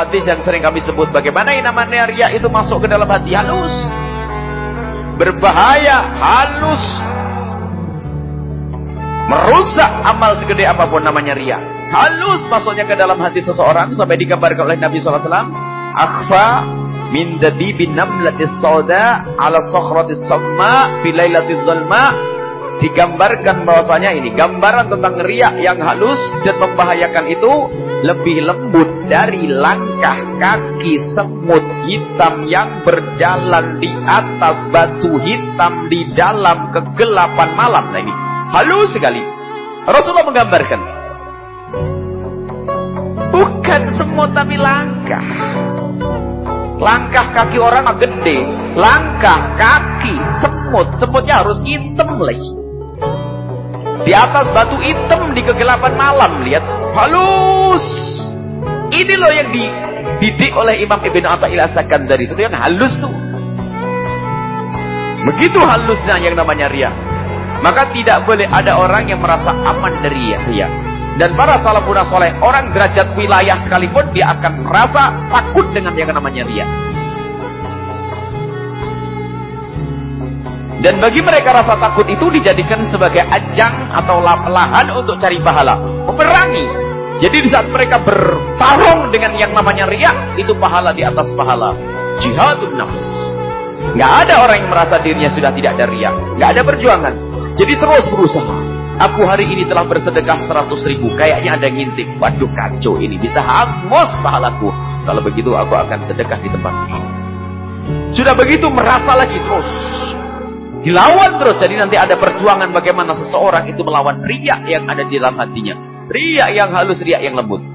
hadis yang sering kami sebut bagaimana yang namanya ria itu masuk ke dalam hati halus. Berbahaya, halus. Merusak amal segede apa pun namanya ria. Halus masuknya ke dalam hati seseorang sampai digambarkan oleh Nabi SAW. Akhfa min dabibin namlatis sauda ala sokhratis samma fi lailatil zalma digambarkan bahwasanya ini gambaran tentang riak yang halus dan membahayakan itu lebih lembut dari langkah kaki semut hitam yang berjalan di atas batu hitam di dalam kegelapan malam. Nah ini halus sekali. Rasulullah menggambarkan bukan semut tapi langkah. Langkah kaki orang gede, langkah kaki semut, semutnya harus hitam lagi. Di atas batu hitam di kegelapan malam. Lihat. Halus. Ini loh yang dididik oleh Imam Ibn Atta'il dari Itu yang halus tuh. Begitu halusnya yang namanya ria. Maka tidak boleh ada orang yang merasa aman dari ria. Dan para salafun soleh, orang derajat wilayah sekalipun, dia akan merasa takut dengan yang namanya ria. Dan bagi mereka rasa takut itu dijadikan sebagai ajang atau lahan untuk cari pahala. Memerangi. Jadi di saat mereka bertarung dengan yang namanya riak, itu pahala di atas pahala. Jihadun nafs. Nggak ada orang yang merasa dirinya sudah tidak ada riak. Nggak ada perjuangan. Jadi terus berusaha. Aku hari ini telah bersedekah 100 ribu. Kayaknya ada yang ngintip. Waduh kacau ini. Bisa hangus pahalaku. Kalau begitu aku akan sedekah di tempat ini. Sudah begitu merasa lagi terus. Dilawan terus. Jadi nanti ada perjuangan bagaimana seseorang itu melawan riak yang ada di dalam hatinya. Riak yang halus, riak yang lembut.